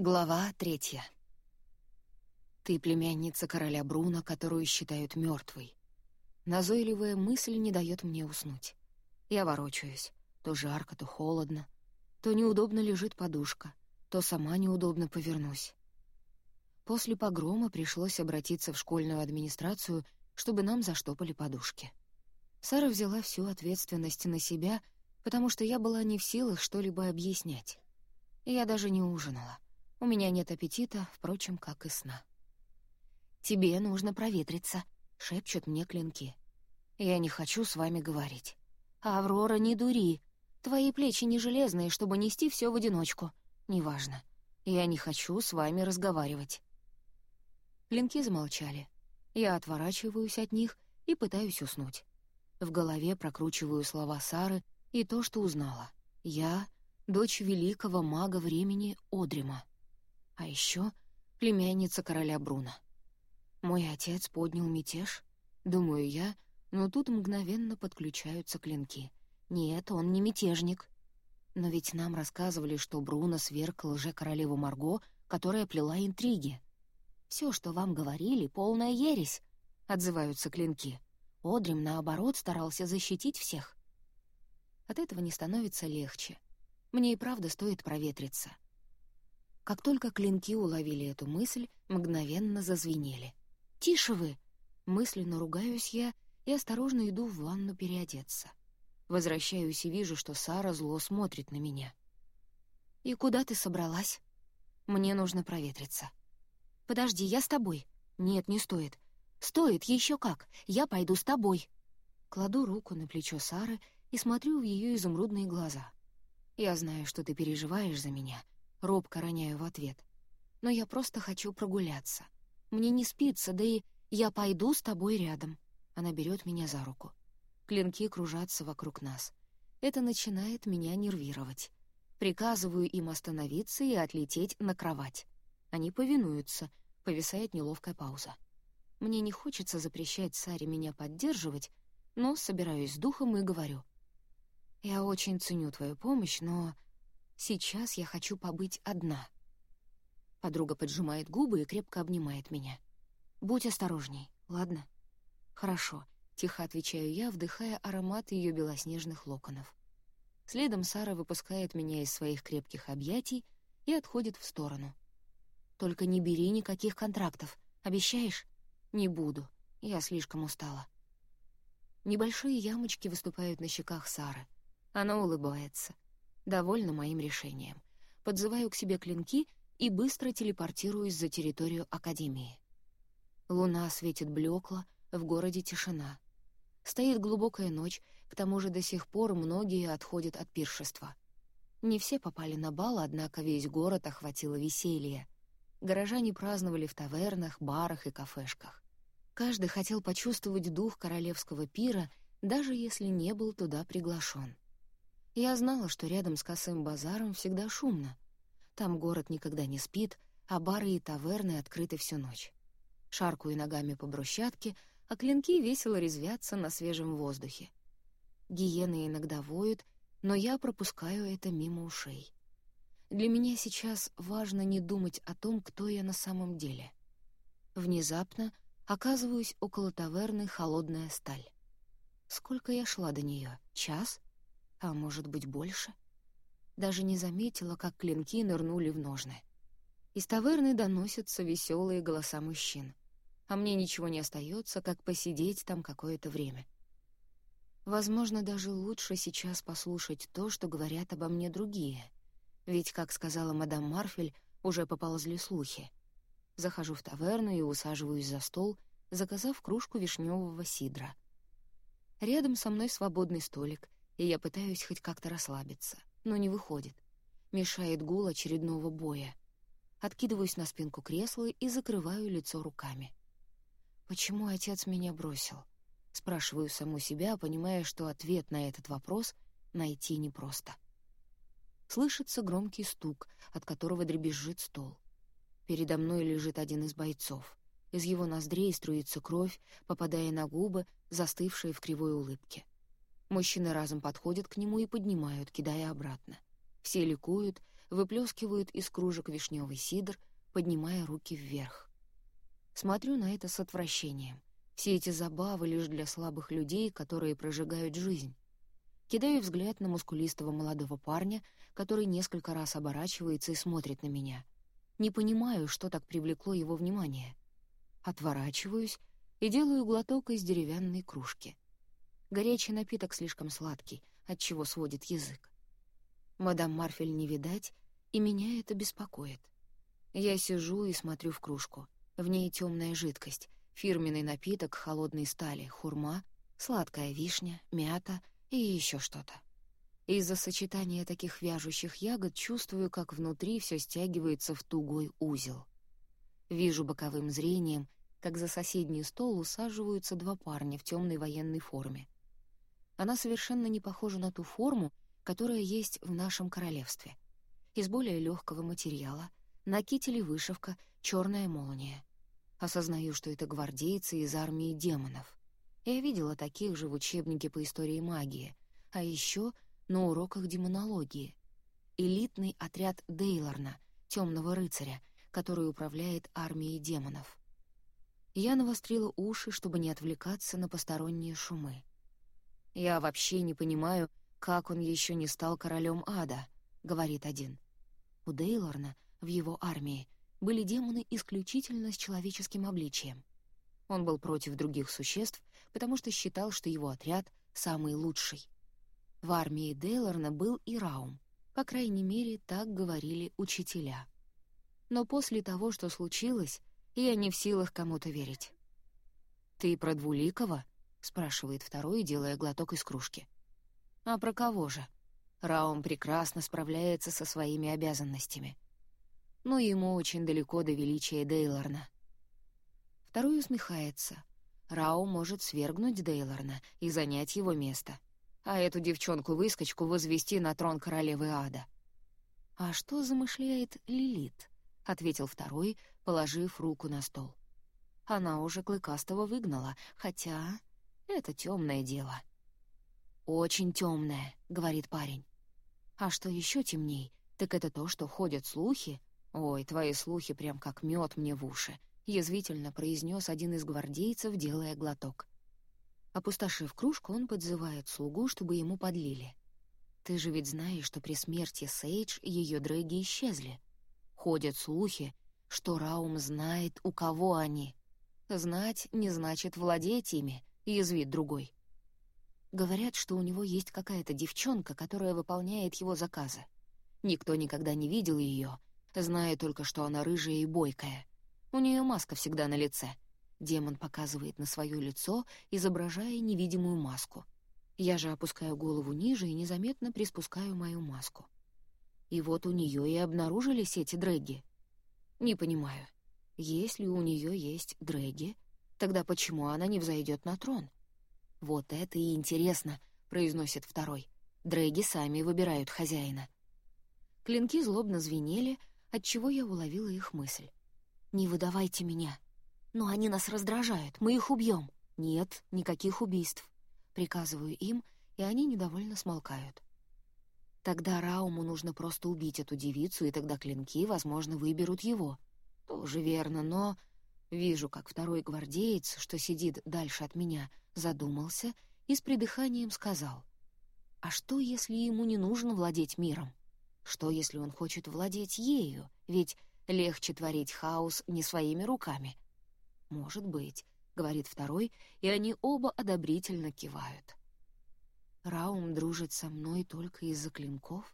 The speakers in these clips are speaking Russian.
Глава третья. Ты племянница короля Бруна, которую считают мертвой. Назойливая мысль не дает мне уснуть. Я ворочаюсь. То жарко, то холодно. То неудобно лежит подушка, то сама неудобно повернусь. После погрома пришлось обратиться в школьную администрацию, чтобы нам заштопали подушки. Сара взяла всю ответственность на себя, потому что я была не в силах что-либо объяснять. Я даже не ужинала. У меня нет аппетита, впрочем, как и сна. «Тебе нужно проветриться», — шепчут мне клинки. «Я не хочу с вами говорить». «Аврора, не дури. Твои плечи не железные, чтобы нести все в одиночку. Неважно. Я не хочу с вами разговаривать». Клинки замолчали. Я отворачиваюсь от них и пытаюсь уснуть. В голове прокручиваю слова Сары и то, что узнала. Я — дочь великого мага времени Одрима. А еще племянница короля Бруна. Мой отец поднял мятеж, думаю я, но тут мгновенно подключаются клинки. Нет, он не мятежник. Но ведь нам рассказывали, что Бруно сверг лже-королеву Марго, которая плела интриги. Все, что вам говорили, полная ересь», — отзываются клинки. Одрим, наоборот, старался защитить всех. От этого не становится легче. Мне и правда стоит проветриться. Как только клинки уловили эту мысль, мгновенно зазвенели. «Тише вы!» Мысленно ругаюсь я и осторожно иду в ванну переодеться. Возвращаюсь и вижу, что Сара зло смотрит на меня. «И куда ты собралась?» «Мне нужно проветриться». «Подожди, я с тобой». «Нет, не стоит». «Стоит, еще как. Я пойду с тобой». Кладу руку на плечо Сары и смотрю в ее изумрудные глаза. «Я знаю, что ты переживаешь за меня, Робко роняю в ответ. «Но я просто хочу прогуляться. Мне не спится, да и я пойду с тобой рядом». Она берет меня за руку. Клинки кружатся вокруг нас. Это начинает меня нервировать. Приказываю им остановиться и отлететь на кровать. Они повинуются, повисает неловкая пауза. Мне не хочется запрещать Саре меня поддерживать, но собираюсь с духом и говорю. «Я очень ценю твою помощь, но Сейчас я хочу побыть одна. Подруга поджимает губы и крепко обнимает меня. Будь осторожней, ладно? Хорошо, тихо отвечаю я, вдыхая аромат ее белоснежных локонов. Следом Сара выпускает меня из своих крепких объятий и отходит в сторону. «Только не бери никаких контрактов, обещаешь?» «Не буду, я слишком устала». Небольшие ямочки выступают на щеках Сары. Она улыбается довольна моим решением. Подзываю к себе клинки и быстро телепортируюсь за территорию Академии. Луна светит блекло, в городе тишина. Стоит глубокая ночь, к тому же до сих пор многие отходят от пиршества. Не все попали на бал, однако весь город охватило веселье. Горожане праздновали в тавернах, барах и кафешках. Каждый хотел почувствовать дух королевского пира, даже если не был туда приглашен. Я знала, что рядом с косым базаром всегда шумно. Там город никогда не спит, а бары и таверны открыты всю ночь. Шаркую ногами по брусчатке, а клинки весело резвятся на свежем воздухе. Гиены иногда воют, но я пропускаю это мимо ушей. Для меня сейчас важно не думать о том, кто я на самом деле. Внезапно оказываюсь около таверны «Холодная сталь». Сколько я шла до нее? Час? А может быть больше. Даже не заметила, как клинки нырнули в ножны. Из таверны доносятся веселые голоса мужчин, а мне ничего не остается, как посидеть там какое-то время. Возможно, даже лучше сейчас послушать то, что говорят обо мне другие, ведь, как сказала мадам Марфель, уже поползли слухи. Захожу в таверну и усаживаюсь за стол, заказав кружку вишневого сидра. Рядом со мной свободный столик — и я пытаюсь хоть как-то расслабиться, но не выходит. Мешает гул очередного боя. Откидываюсь на спинку кресла и закрываю лицо руками. «Почему отец меня бросил?» Спрашиваю саму себя, понимая, что ответ на этот вопрос найти непросто. Слышится громкий стук, от которого дребезжит стол. Передо мной лежит один из бойцов. Из его ноздрей струится кровь, попадая на губы, застывшие в кривой улыбке. Мужчины разом подходят к нему и поднимают, кидая обратно. Все ликуют, выплескивают из кружек вишневый сидр, поднимая руки вверх. Смотрю на это с отвращением. Все эти забавы лишь для слабых людей, которые прожигают жизнь. Кидаю взгляд на мускулистого молодого парня, который несколько раз оборачивается и смотрит на меня. Не понимаю, что так привлекло его внимание. Отворачиваюсь и делаю глоток из деревянной кружки. Горячий напиток слишком сладкий, отчего сводит язык. Мадам Марфель не видать, и меня это беспокоит. Я сижу и смотрю в кружку. В ней темная жидкость, фирменный напиток холодной стали, хурма, сладкая вишня, мята и еще что-то. Из-за сочетания таких вяжущих ягод чувствую, как внутри все стягивается в тугой узел. Вижу боковым зрением, как за соседний стол усаживаются два парня в темной военной форме. Она совершенно не похожа на ту форму, которая есть в нашем королевстве. Из более легкого материала, на кителе вышивка, черная молния. Осознаю, что это гвардейцы из армии демонов. Я видела таких же в учебнике по истории магии, а еще на уроках демонологии. Элитный отряд Дейлорна, темного рыцаря, который управляет армией демонов. Я навострила уши, чтобы не отвлекаться на посторонние шумы. «Я вообще не понимаю, как он еще не стал королем ада», — говорит один. У Дейлорна в его армии были демоны исключительно с человеческим обличием. Он был против других существ, потому что считал, что его отряд самый лучший. В армии Дейлорна был и Раум, по крайней мере, так говорили учителя. Но после того, что случилось, я не в силах кому-то верить. «Ты про Двуликова?» — спрашивает второй, делая глоток из кружки. «А про кого же?» Раум прекрасно справляется со своими обязанностями. Но ему очень далеко до величия Дейлорна. Второй усмехается. Рау может свергнуть Дейлорна и занять его место, а эту девчонку-выскочку возвести на трон королевы ада. «А что замышляет Лилит?» — ответил второй, положив руку на стол. Она уже Клыкастого выгнала, хотя это темное дело. «Очень темное», — говорит парень. «А что еще темней, так это то, что ходят слухи. Ой, твои слухи прям как мед мне в уши. — язвительно произнес один из гвардейцев, делая глоток. Опустошив кружку, он подзывает слугу, чтобы ему подлили. «Ты же ведь знаешь, что при смерти Сейдж ее дрэги исчезли. Ходят слухи, что Раум знает, у кого они. Знать не значит владеть ими», — язвит другой. Говорят, что у него есть какая-то девчонка, которая выполняет его заказы. Никто никогда не видел ее, зная только, что она рыжая и бойкая. У нее маска всегда на лице. Демон показывает на свое лицо, изображая невидимую маску. Я же опускаю голову ниже и незаметно приспускаю мою маску. И вот у нее и обнаружились эти дрэги. Не понимаю. Если у нее есть дрэги, тогда почему она не взойдет на трон? Вот это и интересно, произносит второй. Дрэги сами выбирают хозяина. Клинки злобно звенели, отчего я уловила их мысль. «Не выдавайте меня. Но они нас раздражают, мы их убьем». «Нет, никаких убийств». Приказываю им, и они недовольно смолкают. Тогда Рауму нужно просто убить эту девицу, и тогда клинки, возможно, выберут его. Тоже верно, но... Вижу, как второй гвардеец, что сидит дальше от меня, задумался и с придыханием сказал. «А что, если ему не нужно владеть миром? Что, если он хочет владеть ею? Ведь Легче творить хаос не своими руками. «Может быть», — говорит второй, и они оба одобрительно кивают. Раум дружит со мной только из-за клинков?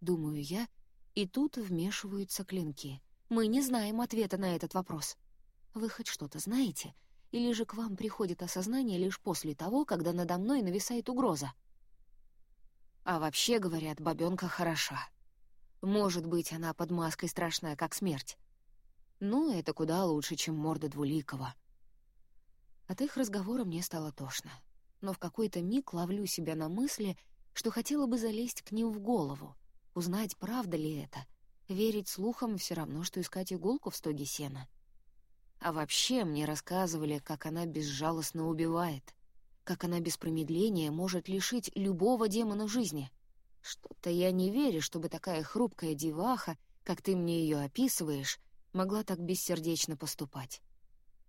Думаю я, и тут вмешиваются клинки. Мы не знаем ответа на этот вопрос. Вы хоть что-то знаете? Или же к вам приходит осознание лишь после того, когда надо мной нависает угроза? А вообще, говорят, бабёнка хороша. Может быть, она под маской страшная, как смерть. Ну, это куда лучше, чем морда Двуликова. От их разговора мне стало тошно. Но в какой-то миг ловлю себя на мысли, что хотела бы залезть к ним в голову, узнать, правда ли это. Верить слухам все равно, что искать иголку в стоге сена. А вообще мне рассказывали, как она безжалостно убивает, как она без промедления может лишить любого демона жизни — Что-то я не верю, чтобы такая хрупкая деваха, как ты мне ее описываешь, могла так бессердечно поступать.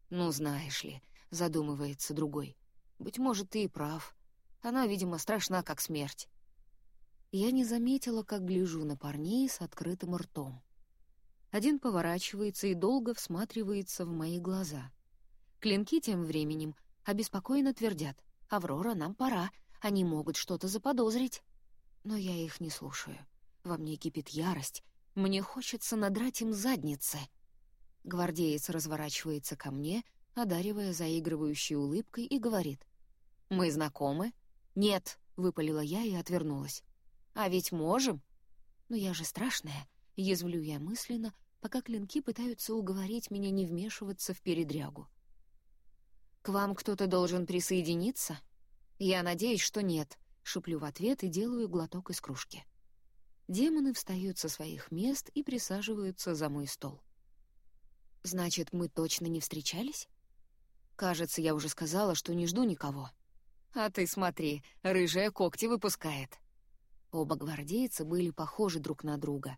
Ну, знаешь ли, задумывается другой. Быть может, ты и прав. Она, видимо, страшна, как смерть. Я не заметила, как гляжу на парней с открытым ртом. Один поворачивается и долго всматривается в мои глаза. Клинки тем временем обеспокоенно твердят. «Аврора, нам пора. Они могут что-то заподозрить». Но я их не слушаю. Во мне кипит ярость. Мне хочется надрать им задницы. Гвардеец разворачивается ко мне, одаривая заигрывающей улыбкой, и говорит. «Мы знакомы?» «Нет», — выпалила я и отвернулась. «А ведь можем?» «Но я же страшная», — язвлю я мысленно, пока клинки пытаются уговорить меня не вмешиваться в передрягу. «К вам кто-то должен присоединиться?» «Я надеюсь, что нет», — шеплю в ответ и делаю глоток из кружки. Демоны встают со своих мест и присаживаются за мой стол. «Значит, мы точно не встречались?» «Кажется, я уже сказала, что не жду никого». «А ты смотри, рыжая когти выпускает». Оба гвардейца были похожи друг на друга.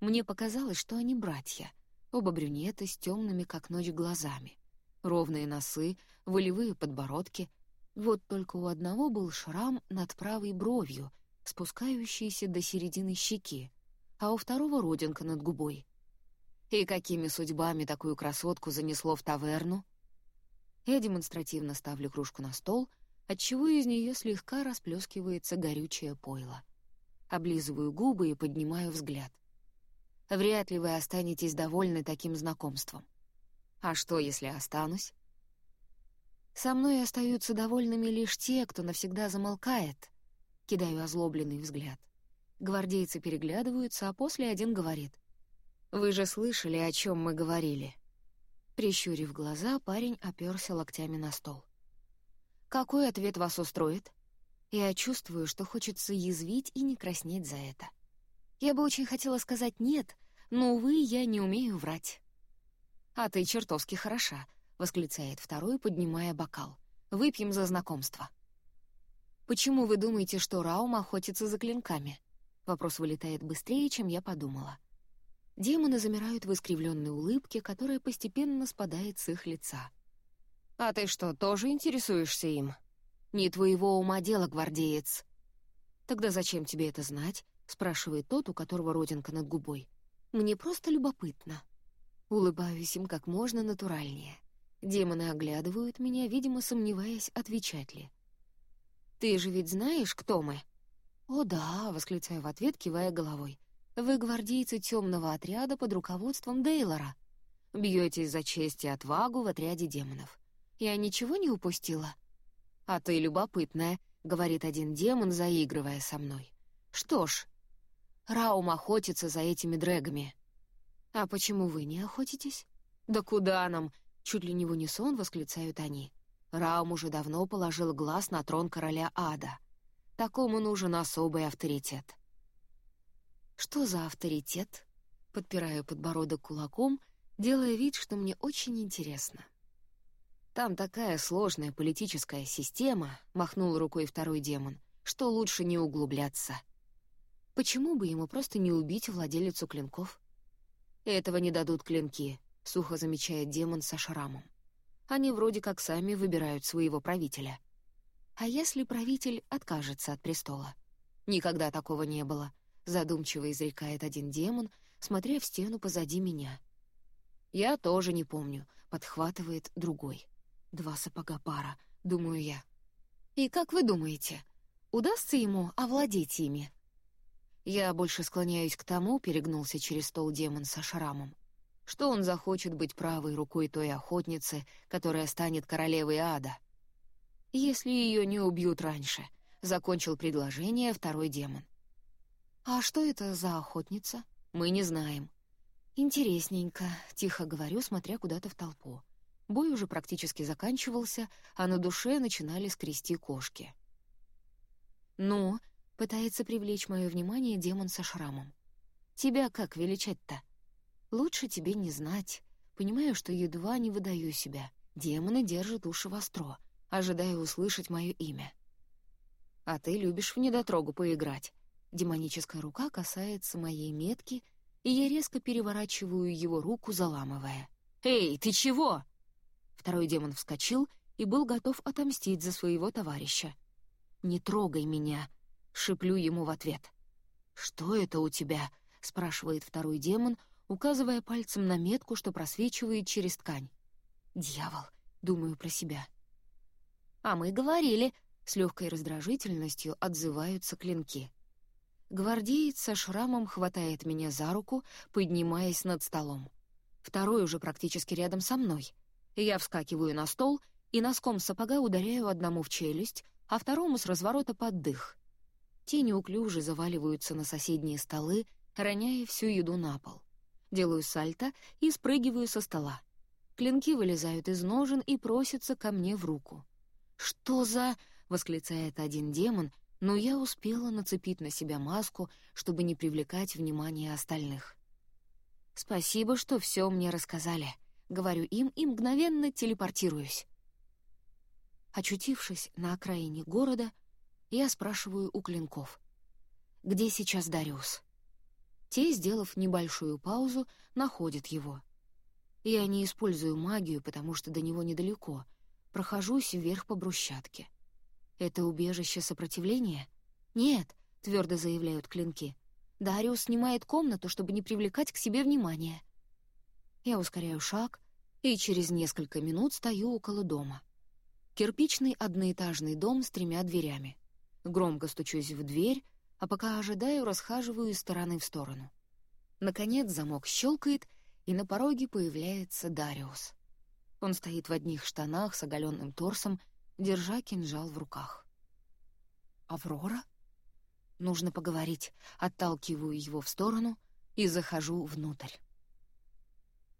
Мне показалось, что они братья. Оба брюнеты с темными, как ночь, глазами. Ровные носы, волевые подбородки — вот только у одного был шрам над правой бровью, спускающийся до середины щеки, а у второго родинка над губой. И какими судьбами такую красотку занесло в таверну? Я демонстративно ставлю кружку на стол, отчего из нее слегка расплескивается горючее пойло. Облизываю губы и поднимаю взгляд. Вряд ли вы останетесь довольны таким знакомством. А что, если останусь? Со мной остаются довольными лишь те, кто навсегда замолкает. Кидаю озлобленный взгляд. Гвардейцы переглядываются, а после один говорит. «Вы же слышали, о чем мы говорили?» Прищурив глаза, парень оперся локтями на стол. «Какой ответ вас устроит?» Я чувствую, что хочется язвить и не краснеть за это. Я бы очень хотела сказать «нет», но, увы, я не умею врать. «А ты чертовски хороша», восклицает второй, поднимая бокал. «Выпьем за знакомство». «Почему вы думаете, что Раум охотится за клинками?» Вопрос вылетает быстрее, чем я подумала. Демоны замирают в искривленной улыбке, которая постепенно спадает с их лица. «А ты что, тоже интересуешься им?» «Не твоего ума дело, гвардеец». «Тогда зачем тебе это знать?» — спрашивает тот, у которого родинка над губой. «Мне просто любопытно». Улыбаюсь им как можно натуральнее. Демоны оглядывают меня, видимо, сомневаясь, отвечать ли. «Ты же ведь знаешь, кто мы?» «О да», — восклицаю в ответ, кивая головой. «Вы гвардейцы темного отряда под руководством Дейлора. Бьетесь за честь и отвагу в отряде демонов. Я ничего не упустила?» «А ты любопытная», — говорит один демон, заигрывая со мной. «Что ж, Раум охотится за этими дрэгами». «А почему вы не охотитесь?» «Да куда нам?» Чуть ли не в унисон восклицают они. Раум уже давно положил глаз на трон короля ада. Такому нужен особый авторитет. «Что за авторитет?» Подпираю подбородок кулаком, делая вид, что мне очень интересно. «Там такая сложная политическая система», — махнул рукой второй демон, «что лучше не углубляться». Почему бы ему просто не убить владелицу клинков? Этого не дадут клинки, — сухо замечает демон со шрамом. «Они вроде как сами выбирают своего правителя. А если правитель откажется от престола? Никогда такого не было», — задумчиво изрекает один демон, смотря в стену позади меня. «Я тоже не помню», — подхватывает другой. «Два сапога пара», — думаю я. «И как вы думаете, удастся ему овладеть ими?» Я больше склоняюсь к тому, перегнулся через стол демон со шрамом, что он захочет быть правой рукой той охотницы, которая станет королевой ада. Если ее не убьют раньше, закончил предложение второй демон. А что это за охотница? Мы не знаем. Интересненько, тихо говорю, смотря куда-то в толпу. Бой уже практически заканчивался, а на душе начинали скрести кошки. «Ну?» — пытается привлечь мое внимание демон со шрамом. «Тебя как величать-то?» Лучше тебе не знать. Понимаю, что едва не выдаю себя. Демоны держат уши востро, ожидая услышать мое имя. А ты любишь в недотрогу поиграть. Демоническая рука касается моей метки, и я резко переворачиваю его руку, заламывая. «Эй, ты чего?» Второй демон вскочил и был готов отомстить за своего товарища. «Не трогай меня!» — шиплю ему в ответ. «Что это у тебя?» — спрашивает второй демон, указывая пальцем на метку, что просвечивает через ткань. «Дьявол!» — думаю про себя. «А мы говорили!» — с легкой раздражительностью отзываются клинки. Гвардеец со шрамом хватает меня за руку, поднимаясь над столом. Второй уже практически рядом со мной. Я вскакиваю на стол и носком сапога ударяю одному в челюсть, а второму с разворота под дых. Те неуклюже заваливаются на соседние столы, роняя всю еду на пол. Делаю сальто и спрыгиваю со стола. Клинки вылезают из ножен и просятся ко мне в руку. «Что за...» — восклицает один демон, но я успела нацепить на себя маску, чтобы не привлекать внимание остальных. «Спасибо, что все мне рассказали», — говорю им и мгновенно телепортируюсь. Очутившись на окраине города, я спрашиваю у клинков. «Где сейчас Дариус?» Те, сделав небольшую паузу, находят его. Я не использую магию, потому что до него недалеко. Прохожусь вверх по брусчатке. «Это убежище сопротивления?» «Нет», — твердо заявляют клинки. «Дариус снимает комнату, чтобы не привлекать к себе внимания». Я ускоряю шаг и через несколько минут стою около дома. Кирпичный одноэтажный дом с тремя дверями. Громко стучусь в дверь, а пока ожидаю, расхаживаю из стороны в сторону. Наконец замок щелкает, и на пороге появляется Дариус. Он стоит в одних штанах с оголенным торсом держа кинжал в руках. «Аврора?» Нужно поговорить. Отталкиваю его в сторону и захожу внутрь.